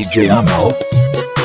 DJ Amo.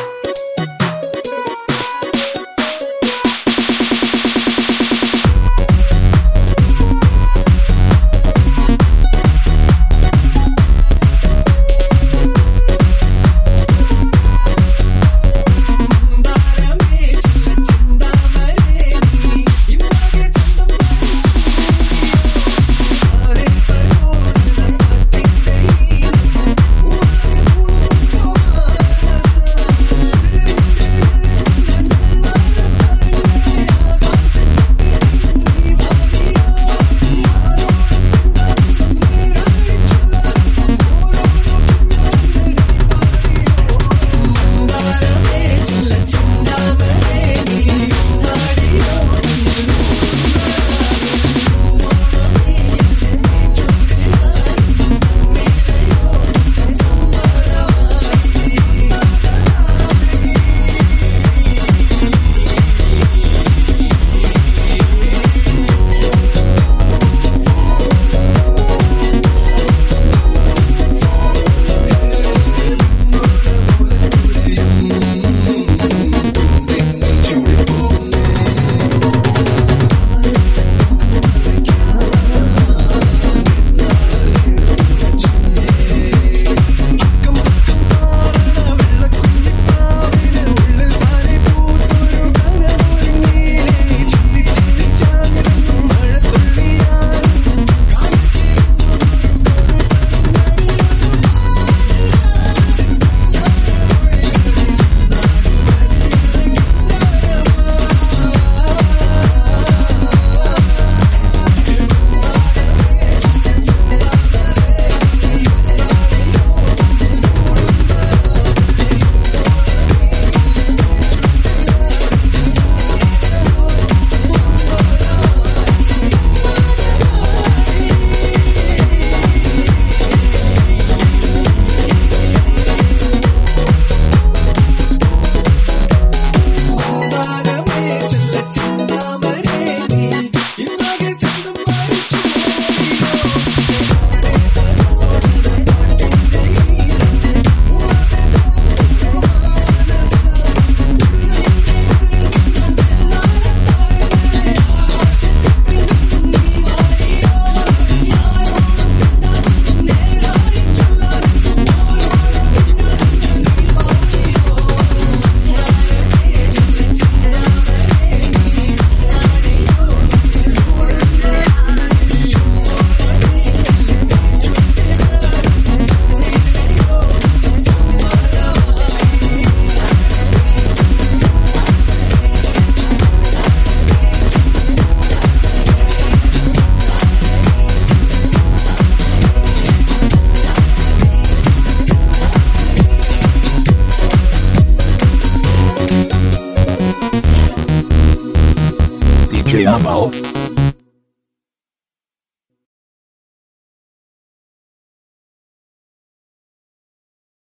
Amo.